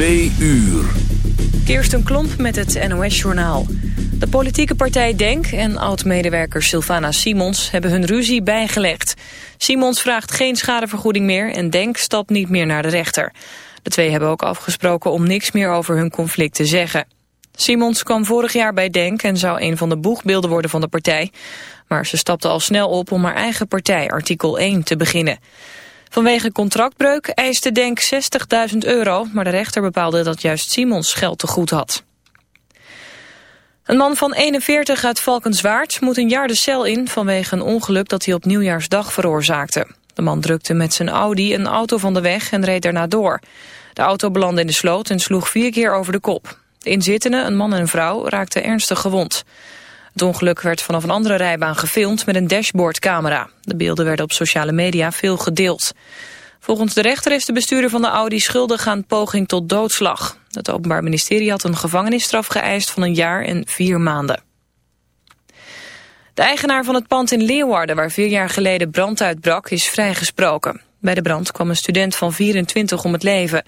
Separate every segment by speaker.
Speaker 1: Twee uur.
Speaker 2: Klomp met het NOS-journaal. De politieke partij DENK en oud-medewerker Sylvana Simons hebben hun ruzie bijgelegd. Simons vraagt geen schadevergoeding meer en DENK stapt niet meer naar de rechter. De twee hebben ook afgesproken om niks meer over hun conflict te zeggen. Simons kwam vorig jaar bij DENK en zou een van de boegbeelden worden van de partij. Maar ze stapte al snel op om haar eigen partij, artikel 1, te beginnen. Vanwege contractbreuk eiste Denk 60.000 euro, maar de rechter bepaalde dat juist Simons geld te goed had. Een man van 41 uit Valkenswaard moet een jaar de cel in vanwege een ongeluk dat hij op nieuwjaarsdag veroorzaakte. De man drukte met zijn Audi een auto van de weg en reed daarna door. De auto belandde in de sloot en sloeg vier keer over de kop. De inzittenden, een man en een vrouw, raakten ernstig gewond. Het ongeluk werd vanaf een andere rijbaan gefilmd met een dashboardcamera. De beelden werden op sociale media veel gedeeld. Volgens de rechter is de bestuurder van de Audi schuldig aan poging tot doodslag. Het Openbaar Ministerie had een gevangenisstraf geëist van een jaar en vier maanden. De eigenaar van het pand in Leeuwarden, waar vier jaar geleden brand uitbrak, is vrijgesproken. Bij de brand kwam een student van 24 om het leven.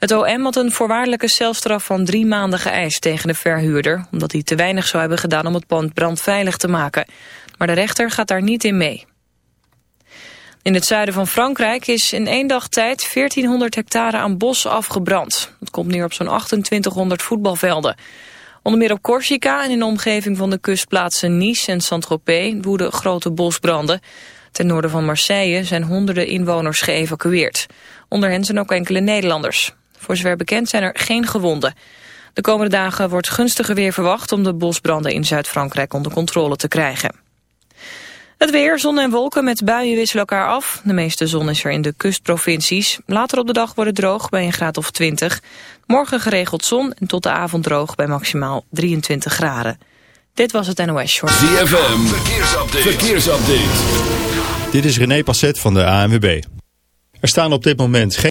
Speaker 2: Het OM had een voorwaardelijke celstraf van drie maanden geëist tegen de verhuurder... omdat hij te weinig zou hebben gedaan om het pand brandveilig te maken. Maar de rechter gaat daar niet in mee. In het zuiden van Frankrijk is in één dag tijd 1400 hectare aan bos afgebrand. Het komt neer op zo'n 2800 voetbalvelden. Onder meer op Corsica en in de omgeving van de kustplaatsen Nice en Saint-Tropez woeden grote bosbranden. Ten noorden van Marseille zijn honderden inwoners geëvacueerd. Onder hen zijn ook enkele Nederlanders. Voor zover bekend zijn er geen gewonden. De komende dagen wordt gunstiger weer verwacht om de bosbranden in Zuid-Frankrijk onder controle te krijgen. Het weer, zon en wolken met buien wisselen elkaar af. De meeste zon is er in de kustprovincies. Later op de dag wordt het droog bij een graad of 20. Morgen geregeld zon en tot de avond droog bij maximaal 23 graden. Dit was het NOS Short.
Speaker 1: ZFM, verkeersupdate. verkeersupdate.
Speaker 3: Dit is René Passet van de ANWB. Er staan op dit moment geen...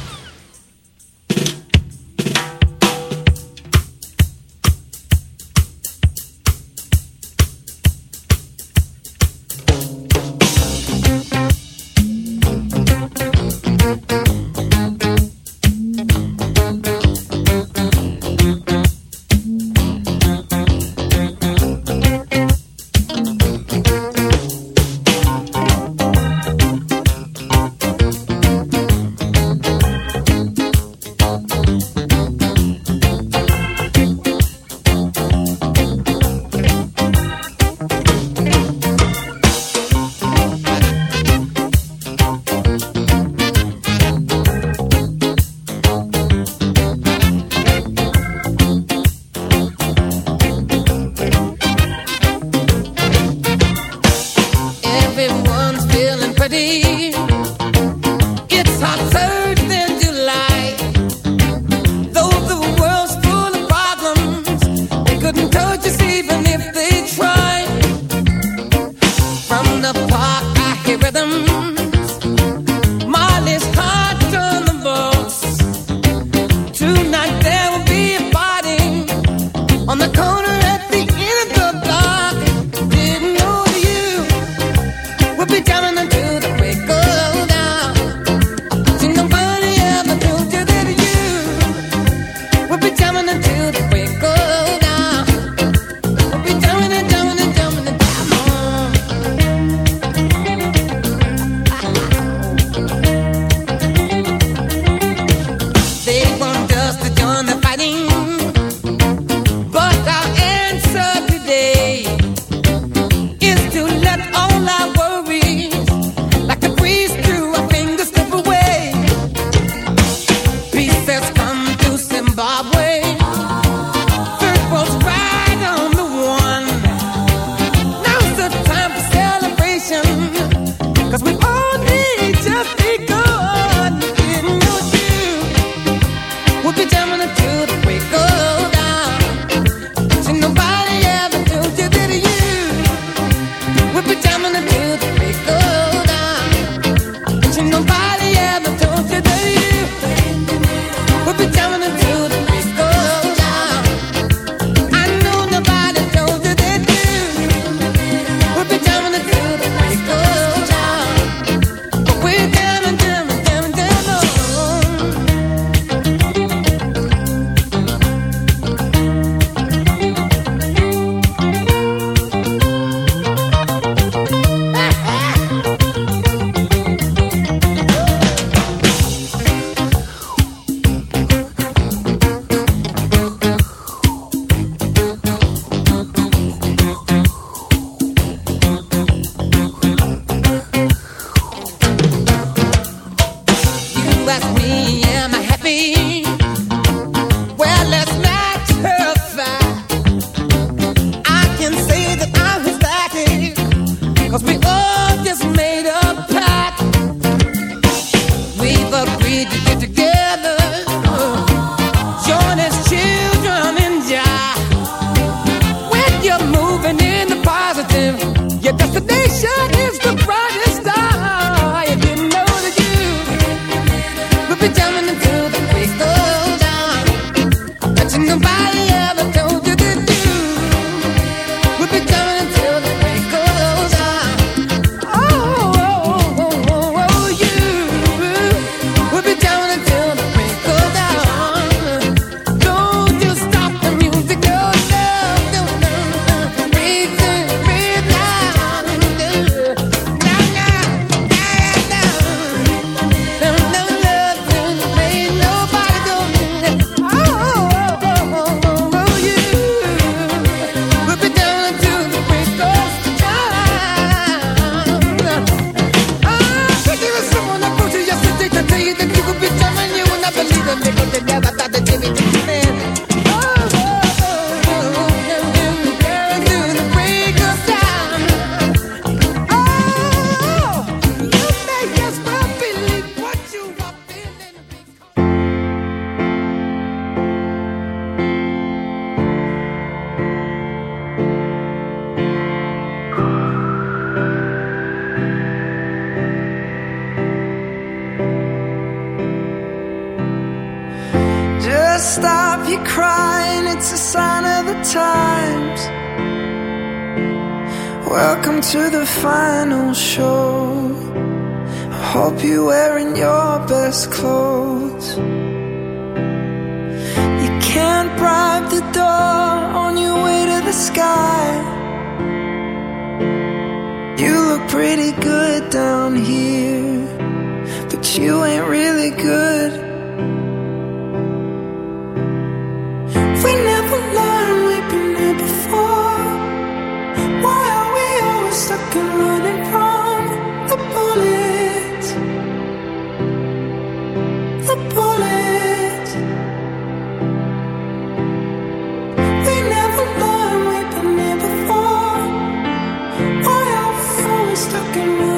Speaker 4: Stuck and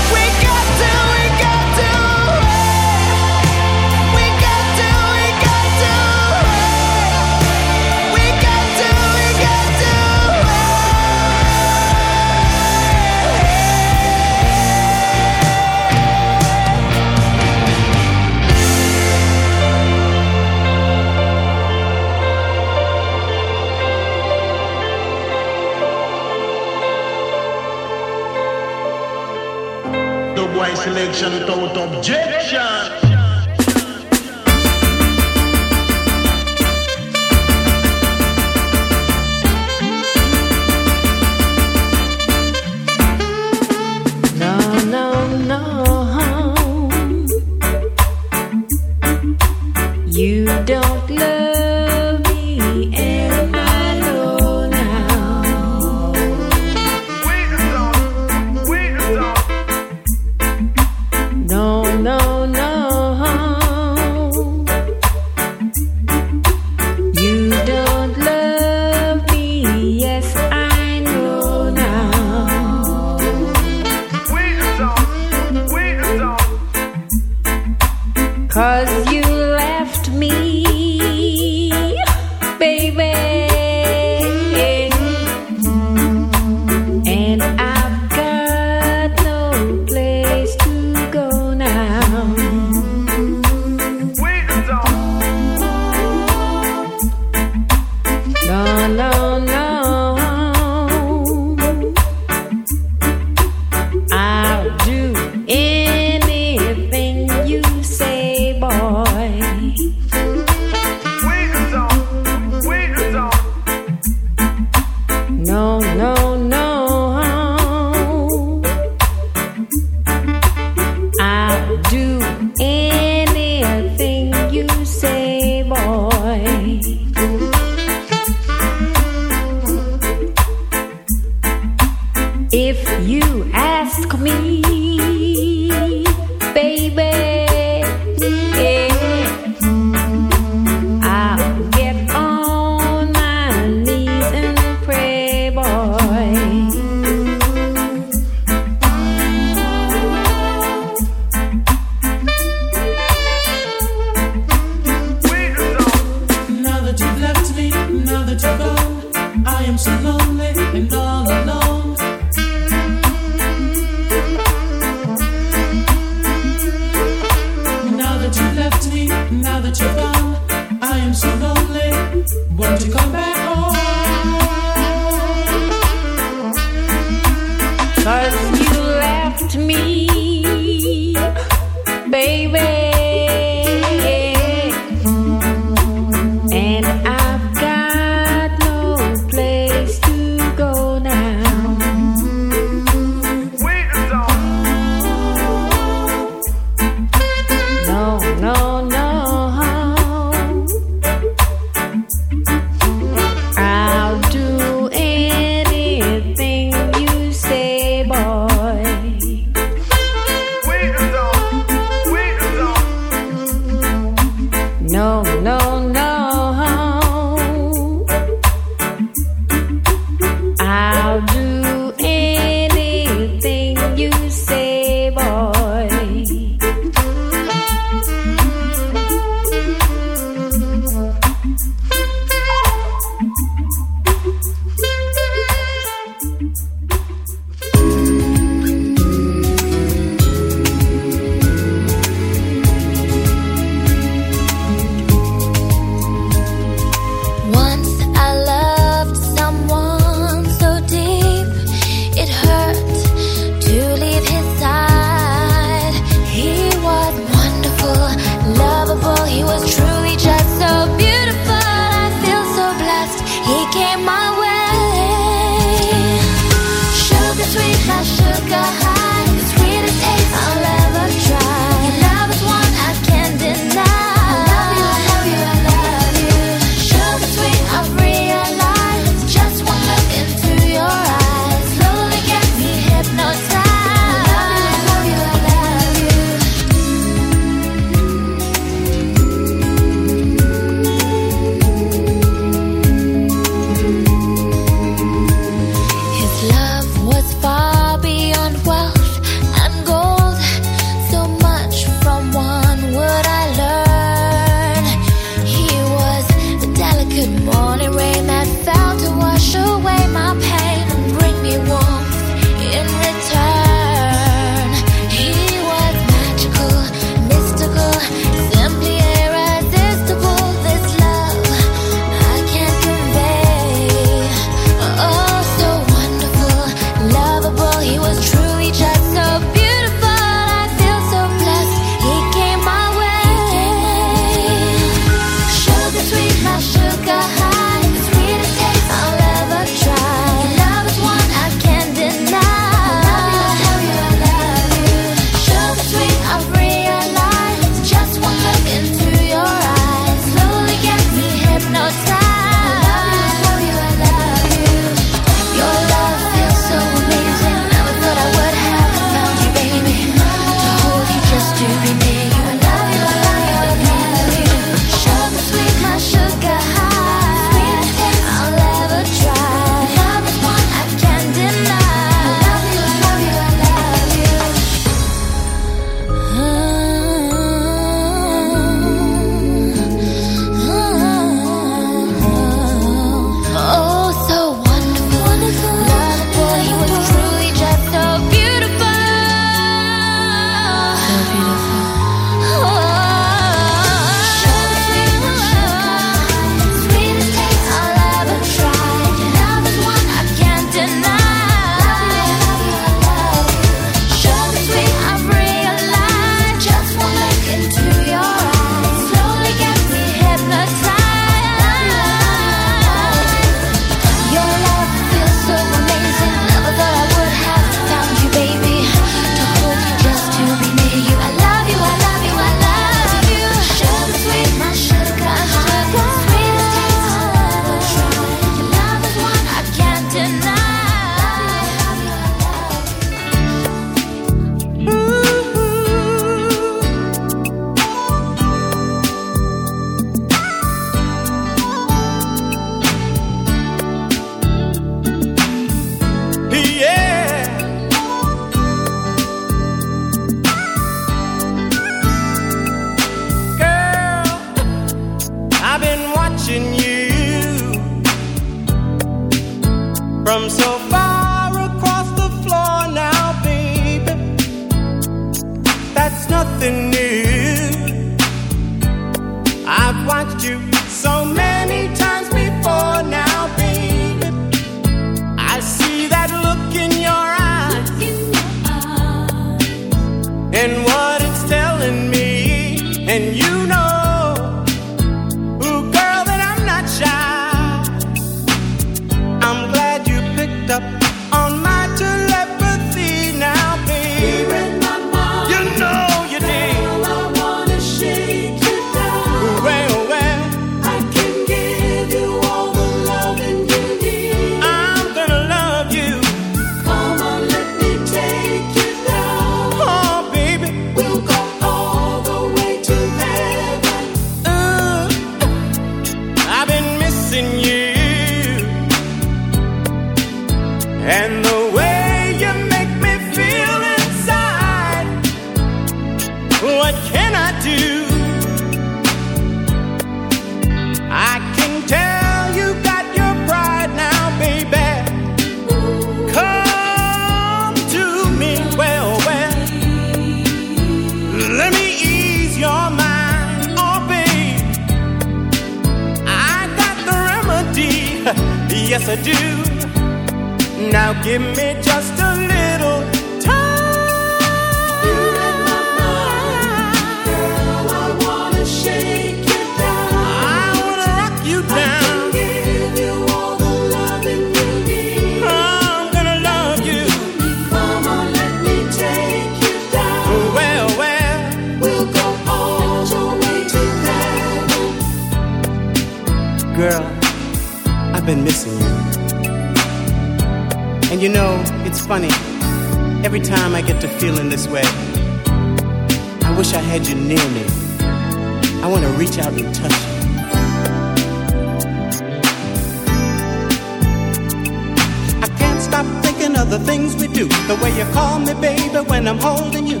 Speaker 5: when I'm holding you.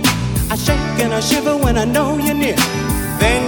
Speaker 5: I shake and I shiver when I know you're near. Then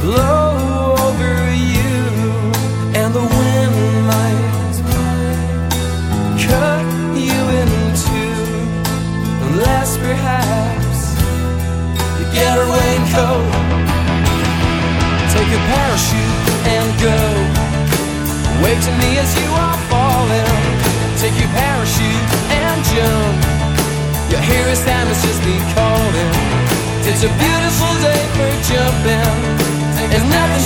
Speaker 6: blow over you and the wind might cut you in two. Unless perhaps you get a raincoat take a parachute and go. Wave to me as you are falling. Take your parachute and jump. Your just calling. It's a beautiful day for jumping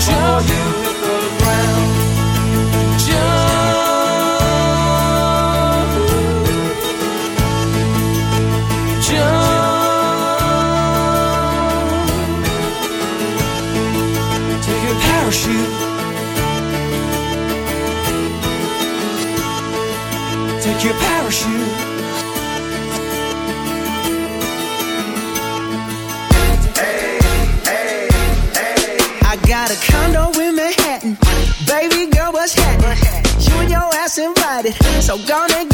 Speaker 6: jump. Jump. Take your parachute. Take your parachute.
Speaker 7: Gonna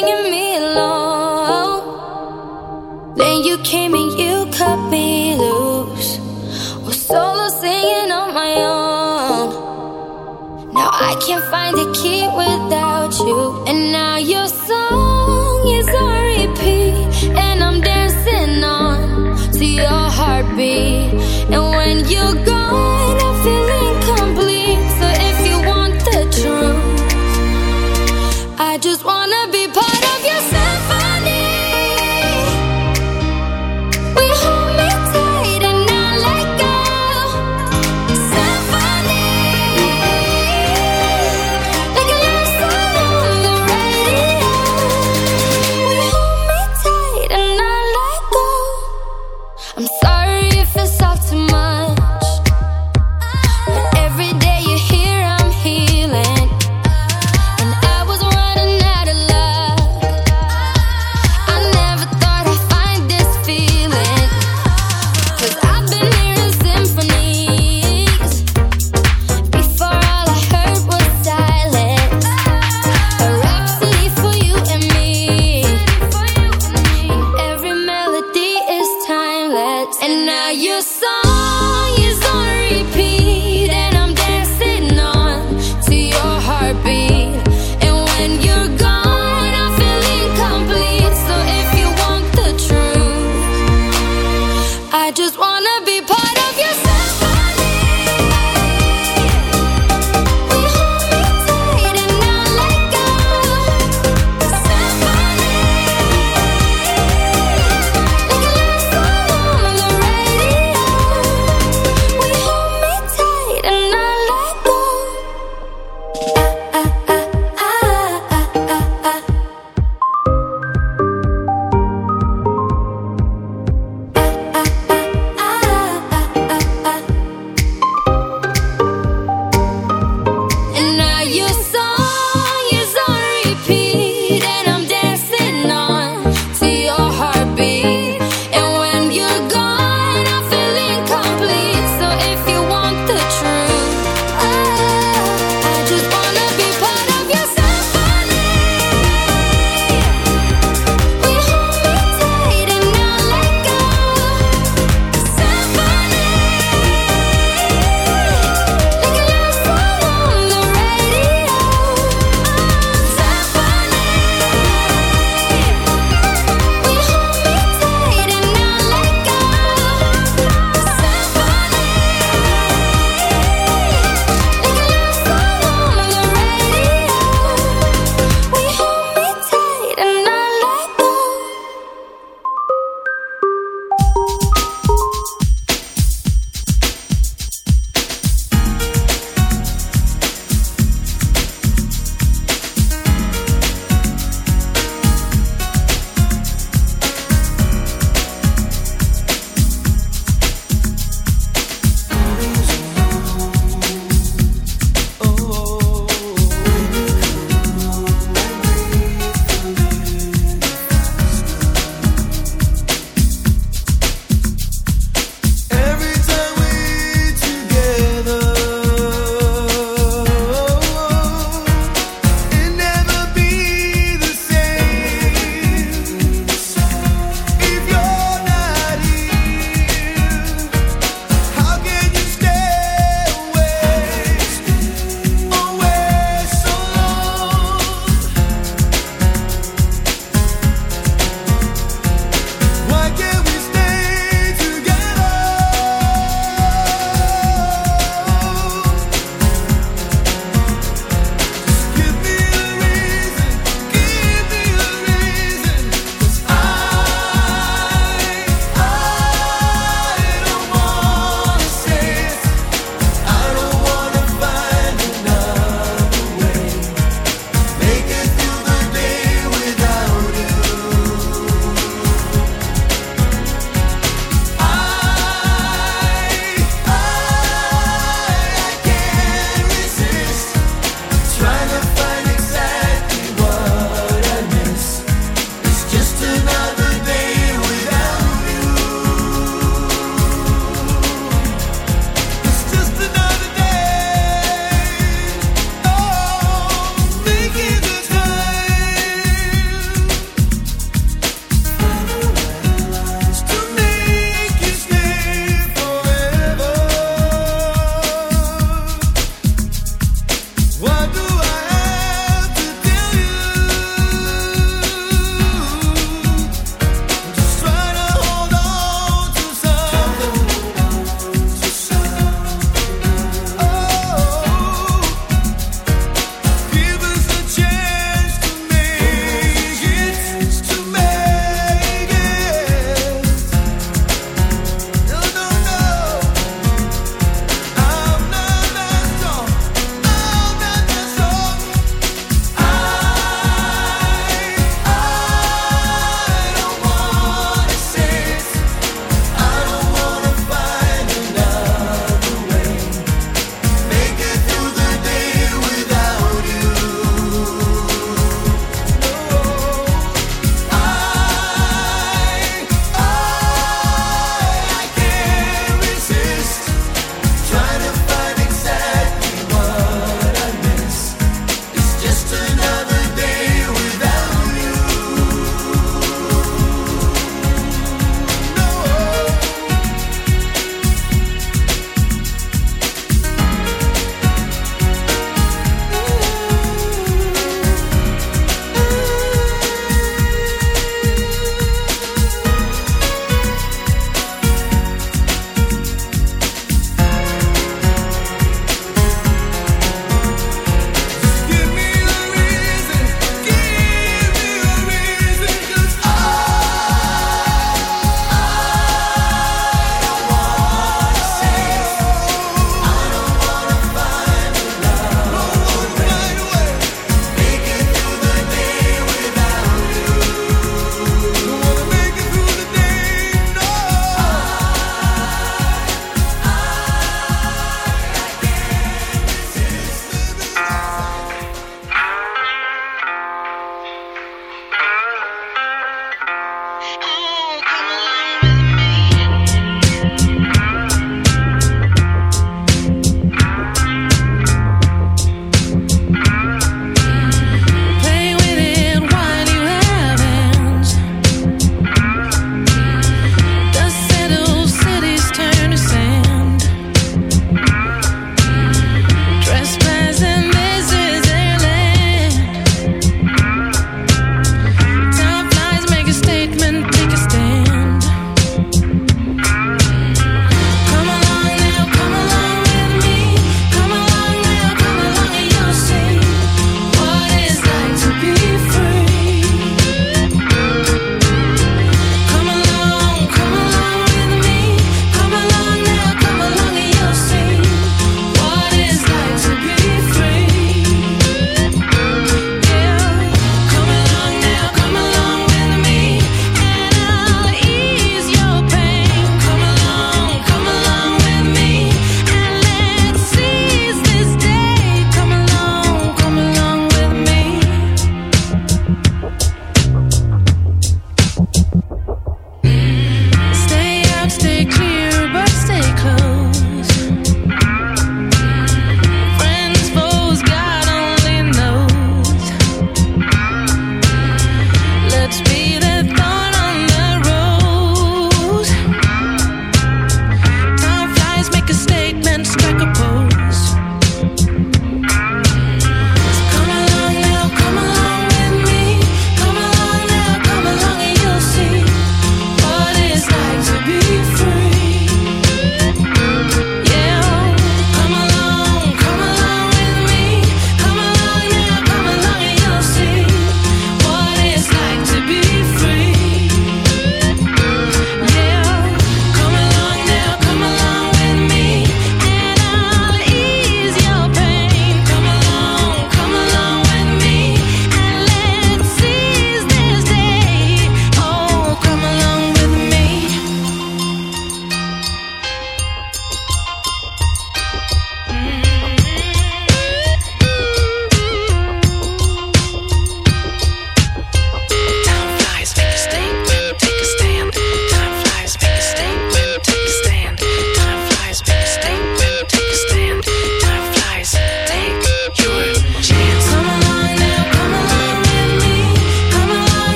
Speaker 8: bringing me low. Then you came and you cut me loose. Was solo singing on my own. Now I can't find a key without you. And now your song is on repeat. And I'm dancing on to your heartbeat. And when you go.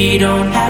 Speaker 9: We don't have